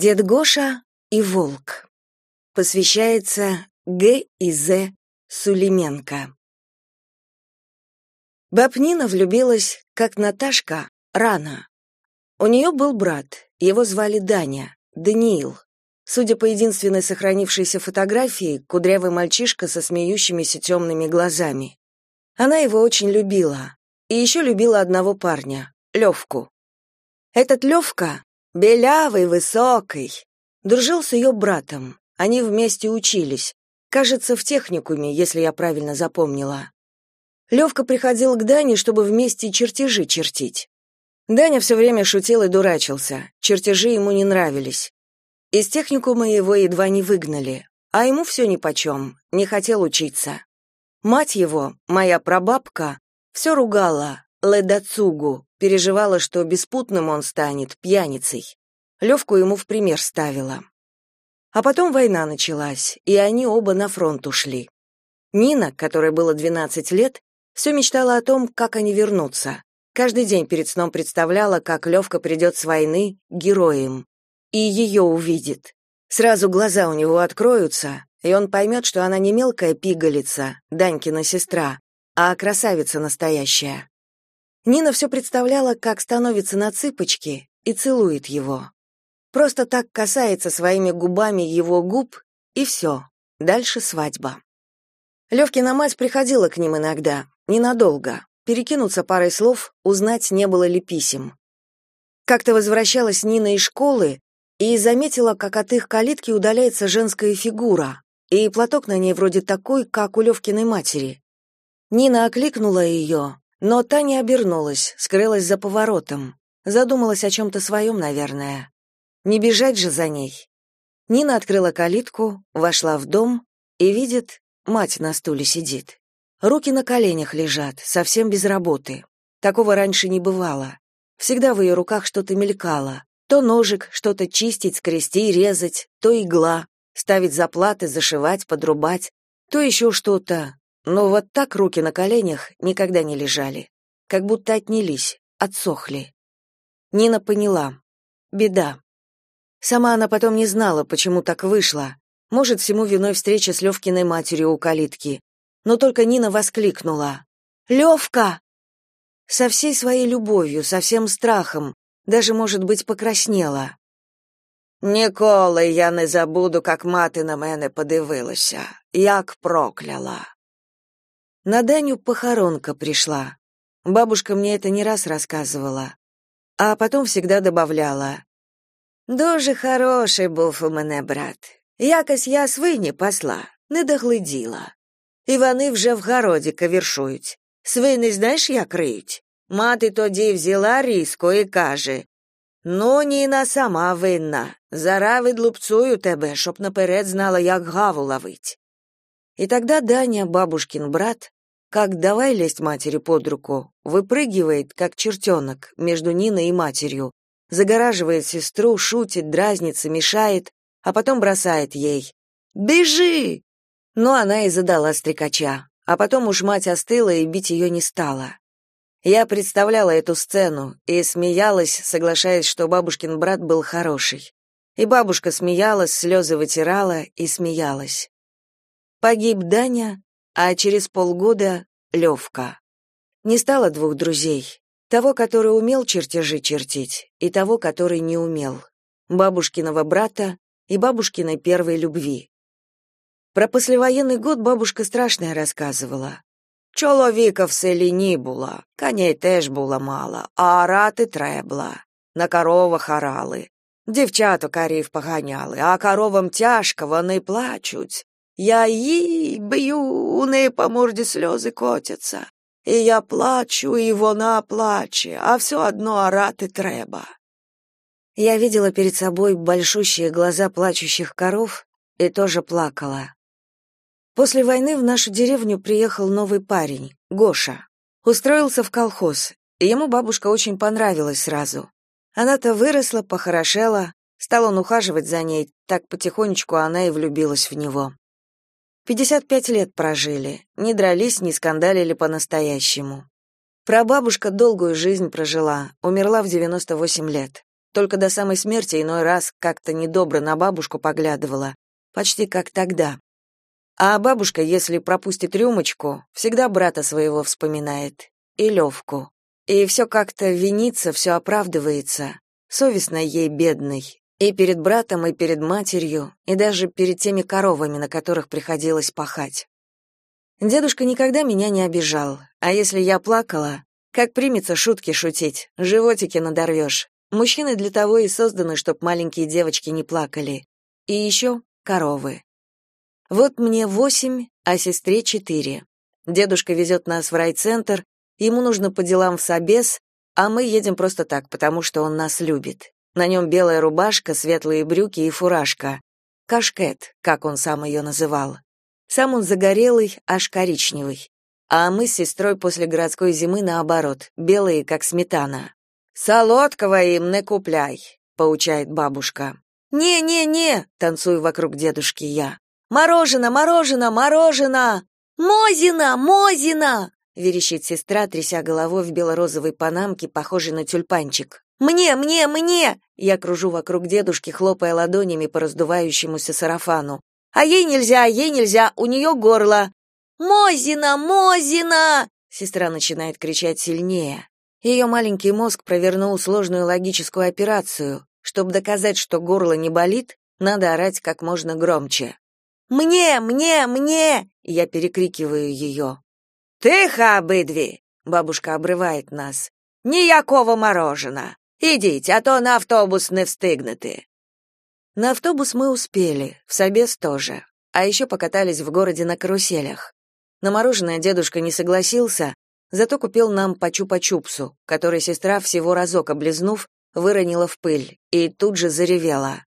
Дед Гоша и волк. Посвящается Г. и З. Сулименко. Бабнина влюбилась, как Наташка, рано. У нее был брат, его звали Даня, Даниил. Судя по единственной сохранившейся фотографии, кудрявый мальчишка со смеющимися темными глазами. Она его очень любила. И еще любила одного парня, Левку. Этот Левка, белявый, высокий, дружил с ее братом. Они вместе учились. Кажется, в техникуме, если я правильно запомнила. Левка приходил к Дане, чтобы вместе чертежи чертить. Даня все время шутил и дурачился. Чертежи ему не нравились. Из техникума его едва не выгнали, а ему все нипочем, не хотел учиться. Мать его, моя прабабка, все ругала, ледацугу, переживала, что беспутным он станет, пьяницей. Левку ему в пример ставила. А потом война началась, и они оба на фронт ушли. Нина, которой было 12 лет, все мечтала о том, как они вернутся. Каждый день перед сном представляла, как Левка придет с войны героем. И ее увидит. Сразу глаза у него откроются, и он поймет, что она не мелкая пигалица, Данькина сестра, а красавица настоящая. Нина все представляла, как становится на цыпочки и целует его. Просто так касается своими губами его губ, и все. Дальше свадьба. Левкина мать приходила к ним иногда, ненадолго, перекинуться парой слов, узнать, не было ли писем. Как-то возвращалась Нина из школы и заметила, как от их калитки удаляется женская фигура, и платок на ней вроде такой, как у Левкиной матери. Нина окликнула ее, но та не обернулась, скрылась за поворотом, задумалась о чем-то своем, наверное. Не бежать же за ней. Нина открыла калитку, вошла в дом и видит, мать на стуле сидит. Руки на коленях лежат, совсем без работы. Такого раньше не бывало. Всегда в ее руках что-то мелькало. То ножик, что-то чистить, скрести, резать, то игла, ставить заплаты, зашивать, подрубать, то еще что-то. Но вот так руки на коленях никогда не лежали. Как будто отнялись, отсохли. Нина поняла. Беда. Сама она потом не знала, почему так вышло. Может, всему виной встреча с Левкиной матерью у калитки но только Нина воскликнула. «Левка!» Со всей своей любовью, со всем страхом, даже, может быть, покраснела. Ніколи я не забуду, как мати на мене подивилася, як прокляла. На Даню похоронка пришла. Бабушка мне это не раз рассказывала, а потом всегда добавляла. Дуже хороший був у мене брат. Якось я свині пасла, не догляділа. І вони вже в городі кавершують. Свини знаєш, як риють? Мати тоді взяла різко і каже: Ну, Ніна сама винна. Зара відлупцую тебе, щоб наперед знала, як гаву ловить. И тогда Даня, бабушкин брат, как давай лезть матери под руку, выпрыгивает, как чертенок, между Ниной и матерью, загораживает сестру, шутит, дразнится, мешает, а потом бросает ей. «Бежи! Но она и задала стрекача, а потом уж мать остыла и бить ее не стала. Я представляла эту сцену и смеялась, соглашаясь, что бабушкин брат был хороший. И бабушка смеялась, слезы вытирала и смеялась. Погиб Даня, а через полгода — Левка. Не стало двух друзей. Того, который умел чертежи чертить, и того, который не умел. Бабушкиного брата и бабушкиной первой любви. Про послевоєнний год бабушка страшне рассказывала. Чоловіка в селі ні було, коней теж було мало, а орати требла. На коровах орали. Дівчаток корів поганяли, а коровам тяжко, вони плачуть. Я їй б'ю, у неї по морді сльози котяться. І я плачу, і вона плаче, а все одно орати треба. Я видела перед собой большущие глаза плачущих коров и тоже плакала. После войны в нашу деревню приехал новый парень, Гоша. Устроился в колхоз, и ему бабушка очень понравилась сразу. Она-то выросла, похорошела, стал он ухаживать за ней, так потихонечку она и влюбилась в него. 55 лет прожили, не дрались, не скандалили по-настоящему. Прабабушка долгую жизнь прожила, умерла в 98 лет. только до самой смерти иной раз как-то недобро на бабушку поглядывала, почти как тогда. А бабушка, если пропустит рюмочку, всегда брата своего вспоминает. И Левку. И все как-то винится, все оправдывается. Совестно ей, бедной. И перед братом, и перед матерью, и даже перед теми коровами, на которых приходилось пахать. Дедушка никогда меня не обижал, а если я плакала, как примется шутки шутить, животики надорвешь. Мужчины для того и созданы, чтоб маленькие девочки не плакали. И еще коровы. Вот мне восемь, а сестре четыре. Дедушка везет нас в райцентр, ему нужно по делам в Собес, а мы едем просто так, потому что он нас любит. На нем белая рубашка, светлые брюки и фуражка. Кашкет, как он сам ее называл. Сам он загорелый, аж коричневый. А мы с сестрой после городской зимы наоборот, белые, как сметана. «Солодкого им не купляй», — поучает бабушка. «Не-не-не», — танцую вокруг дедушки я. «Мороженое, мороженое, мороженое! Мозина, Мозина!» — верещит сестра, тряся головой в бело-розовой панамке, похожей на тюльпанчик. «Мне, мне, мне!» Я кружу вокруг дедушки, хлопая ладонями по раздувающемуся сарафану. «А ей нельзя, ей нельзя, у нее горло!» «Мозина, Мозина!» Сестра начинает кричать сильнее. Ее маленький мозг провернул сложную логическую операцию. Чтобы доказать, что горло не болит, надо орать как можно громче. Мне, мне, мне!» Я перекрикиваю ее. «Тихо, обидві!» Бабушка обрывает нас. «Ніякого морожена! Идите, а то на автобус не встигнете!» На автобус мы успели, в Собес тоже, а еще покатались в городе на каруселях. На мороженое дедушка не согласился, зато купил нам по чупа-чупсу, который сестра всего разок облизнув, выронила в пыль и тут же заревела.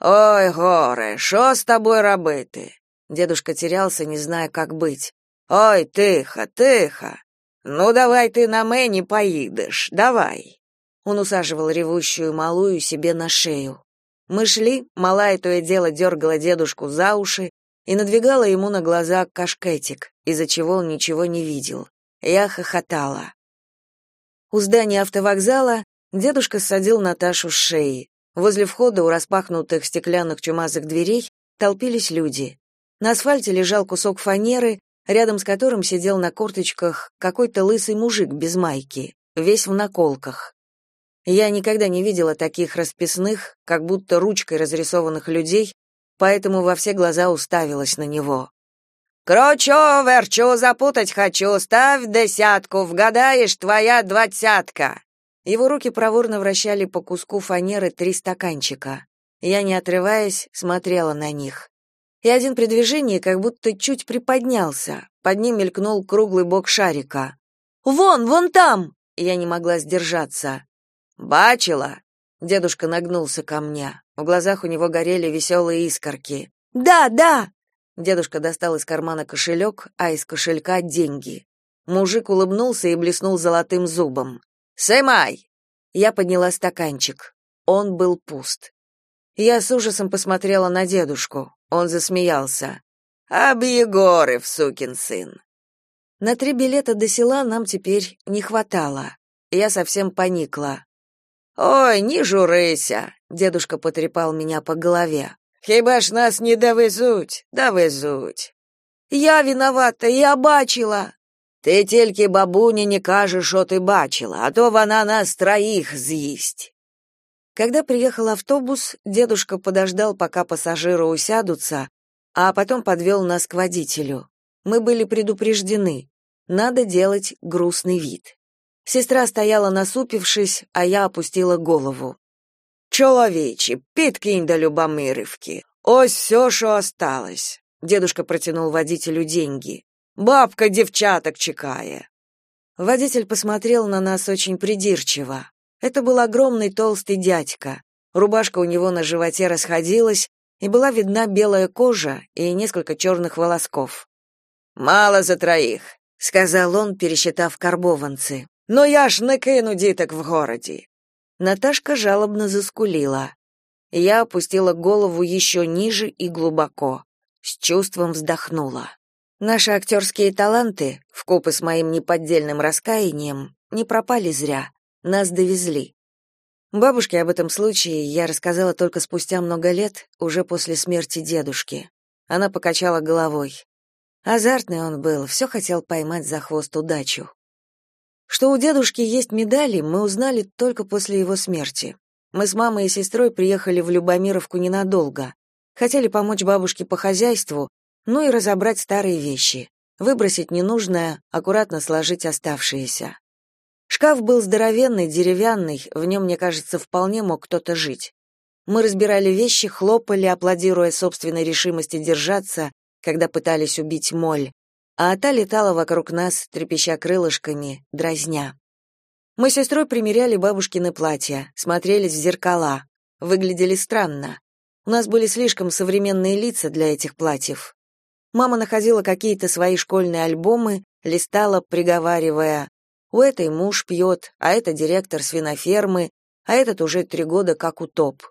Ой, горе, що з тобою робити? Дедушка терялся, не зная, как быть. Ой, тихо, тихо. Ну давай ты на мені поедешь, давай. Он усаживал ревущую малую себе на шею. Мы шли, малая то и дело дергала дедушку за уши и надвигала ему на глаза кашкетик, из-за чего он ничего не видел. Я хохотала. У здания автовокзала дедушка садил Наташу с шеи. Возле входа у распахнутых стеклянных чумазых дверей толпились люди. На асфальте лежал кусок фанеры, рядом с которым сидел на корточках какой-то лысый мужик без майки, весь в наколках. Я никогда не видела таких расписных, как будто ручкой разрисованных людей, поэтому во все глаза уставилась на него. «Крочу, верчу, запутать хочу, ставь десятку, вгадаешь, твоя двадцатка!» Его руки проворно вращали по куску фанеры три стаканчика. Я, не отрываясь, смотрела на них. И один при движении как будто чуть приподнялся. Под ним мелькнул круглый бок шарика. «Вон, вон там!» Я не могла сдержаться. «Бачила!» Дедушка нагнулся ко мне. В глазах у него горели веселые искорки. «Да, да!» Дедушка достал из кармана кошелек, а из кошелька деньги. Мужик улыбнулся и блеснул золотым зубом. «Сымай!» Я подняла стаканчик. Он был пуст. Я с ужасом посмотрела на дедушку. Он засмеялся. «Об Егоров, сукин сын!» На три билета до села нам теперь не хватало. Я совсем поникла. «Ой, не журися!» — дедушка потрепал меня по голове. «Хіба ж нас не довезуть? Довезуть!» «Я виновата, я бачила!» Ти тільки бабуні не кажешь, що ти бачила, а то вона нас троих з'їсть. Когда приехал автобус, дедушка подождал, пока пассажиры усядутся, а потом подвел нас к водителю. Мы были предупреждены. Надо делать грустный вид. Сестра стояла насупившись, а я опустила голову. «Чоловічі, підкинь до Любомирівки. Ось все, що осталось». Дедушка протянул водителю деньги. Бабка девчаток чекає. Водитель посмотрел на нас очень придирчиво. Это был огромный толстый дядька. Рубашка у него на животе расходилась, и была видна белая кожа и несколько черных волосков. «Мало за троих», — сказал он, пересчитав карбованцы. «Но я ж не кину діток в городе». Наташка жалобно заскулила. Я опустила голову еще ниже и глубоко, с чувством вздохнула. Наши актерские таланты, вкупе с моим неподдельным раскаянием, не пропали зря. Нас довезли. Бабушке об этом случае я рассказала только спустя много лет, уже после смерти дедушки. Она покачала головой. Азартный он был, все хотел поймать за хвост удачу. Что у дедушки есть медали, мы узнали только после его смерти. Мы с мамой и сестрой приехали в Любомировку ненадолго. Хотели помочь бабушке по хозяйству, ну и разобрать старые вещи. Выбросить ненужное, аккуратно сложить оставшиеся. Шкаф был здоровенный, деревянный, в нем, мне кажется, вполне мог кто-то жить. Мы разбирали вещи, хлопали, аплодируя собственной решимости держаться, когда пытались убить моль, а та летала вокруг нас, трепеща крылышками, дразня. Мы с сестрой примеряли бабушкины платья, смотрелись в зеркала. Выглядели странно. У нас были слишком современные лица для этих платьев. Мама находила какие-то свои школьные альбомы, листала, приговаривая, «У этой муж пьет, а это директор свинофермы, а этот уже три года как утоп».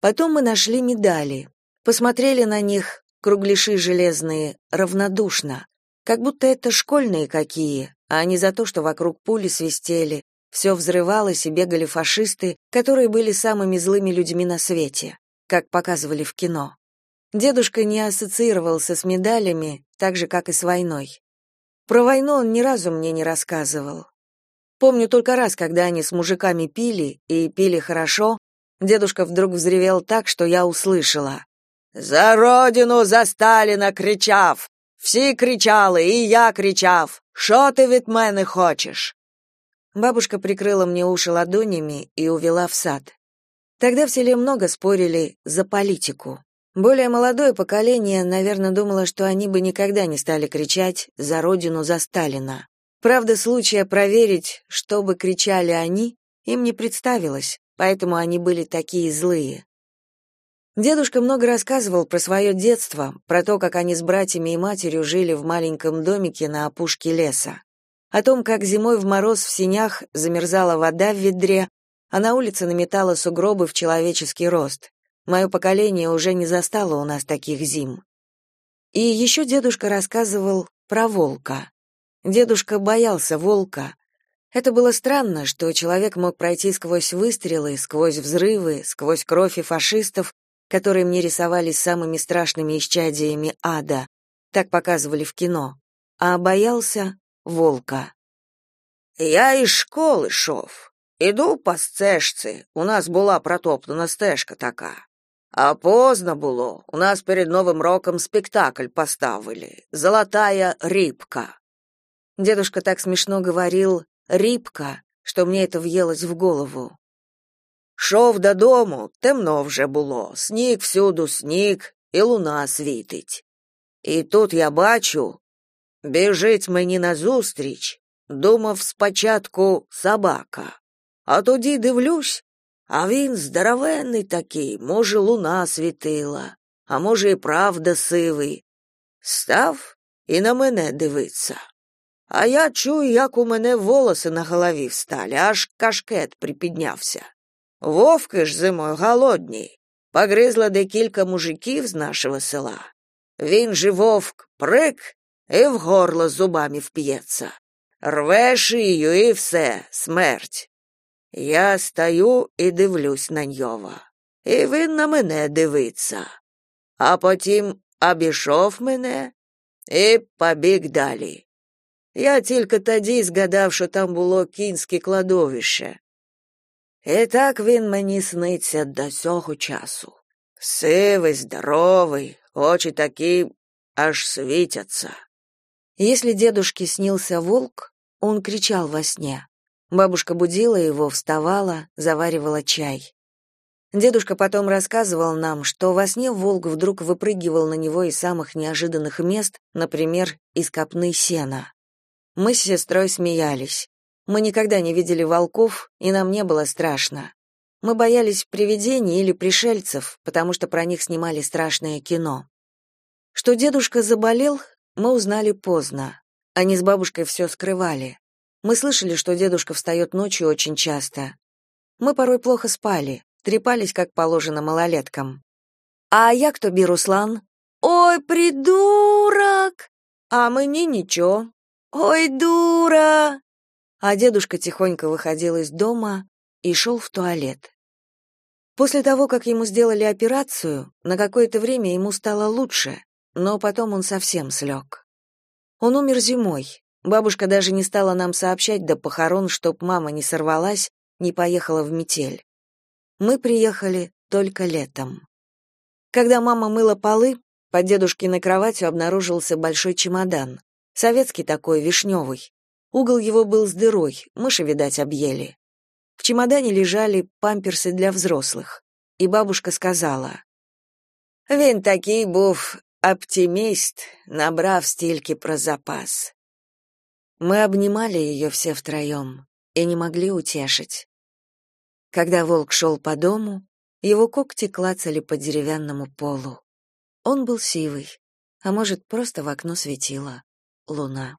Потом мы нашли медали, посмотрели на них, кругляши железные, равнодушно, как будто это школьные какие, а не за то, что вокруг пули свистели, все взрывалось и бегали фашисты, которые были самыми злыми людьми на свете, как показывали в кино. Дедушка не ассоциировался с медалями, так же, как и с войной. Про войну он ни разу мне не рассказывал. Помню только раз, когда они с мужиками пили, и пили хорошо, дедушка вдруг взревел так, что я услышала. За родину, за Сталіна кричав. Всі кричали, и я кричав. Що ты від мене хочешь? Бабушка прикрыла мне уши ладонями и увела в сад. Тогда в селе много спорили за политику. Более молодое поколение, наверное, думало, что они бы никогда не стали кричать за родину, за Сталина. Правда, случая проверить, что бы кричали они, им не представилось, поэтому они были такие злые. Дедушка много рассказывал про свое детство, про то, как они с братьями и матерью жили в маленьком домике на опушке леса, о том, как зимой в мороз в синях замерзала вода в ведре, а на улице наметало сугробы в человеческий рост. Мое поколение уже не застало у нас таких зим. И еще дедушка рассказывал про волка. Дедушка боялся волка. Это было странно, что человек мог пройти сквозь выстрелы, сквозь взрывы, сквозь кровь и фашистов, которые мне рисовались самыми страшными исчадиями ада, так показывали в кино, а боялся волка. Я из школи шов. Іду по стежці. У нас була протоптана стежка така. А поздно було. У нас перед Новым роком спектакль поставили. Золотая рыбка. Дедушка так смешно говорил «рибка», что мне это въелось в голову. Шов додому, темно вже було, сніг всюду сніг, і луна світить. І тут я бачу, біжить мені назустріч, думав спочатку собака. А тоді дивлюсь, а він здоровенний такий, може, луна світила, а може, і правда сивий. Став і на мене дивиться. А я чую, як у мене волоси на голові встали, аж кашкет припіднявся. Вовки ж зимою голодні. Погризла декілька мужиків з нашого села. Він же вовк прик і в горло зубами вп'ється. Рве шию і все, смерть. Я стою і дивлюсь на нього. І він на мене дивиться. А потім обійшов мене і побіг далі. Я тільки тоді згадав, що там було кінське кладовище. І так він мені сниться до сього часу. Сивий, здоровий, очі такі аж светятся. Если дедушке снился волк, он кричал во сне. Бабушка будила его, вставала, заваривала чай. Дедушка потом рассказывал нам, что во сне волк вдруг выпрыгивал на него из самых неожиданных мест, например, из копны сена. Мы с сестрой смеялись. Мы никогда не видели волков, и нам не было страшно. Мы боялись привидений или пришельцев, потому что про них снимали страшное кино. Что дедушка заболел, мы узнали поздно. Они с бабушкой все скрывали. Мы слышали, что дедушка встает ночью очень часто. Мы порой плохо спали, трепались, как положено малолеткам. «А я кто, Бируслан?» «Ой, придурок!» «А мы не ничего». «Ой, дура!» А дедушка тихонько выходил из дома, и шел в туалет. После того, как ему сделали операцию, на какое-то время ему стало лучше, но потом он совсем слег. Он умер зимой. Бабушка даже не стала нам сообщать до похорон, чтоб мама не сорвалась, не поехала в метель. Мы приехали только летом. Когда мама мыла полы, под дедушкиной кроватью обнаружился большой чемодан. Советский такой, вишневый. Угол его был с дырой, мыши, видать, объели. В чемодане лежали памперсы для взрослых. И бабушка сказала. «Він такий був оптимист, набрав стільки про запас». Мы обнимали ее все втроем и не могли утешить. Когда волк шел по дому, его когти клацали по деревянному полу. Он был сивый, а может, просто в окно светила луна.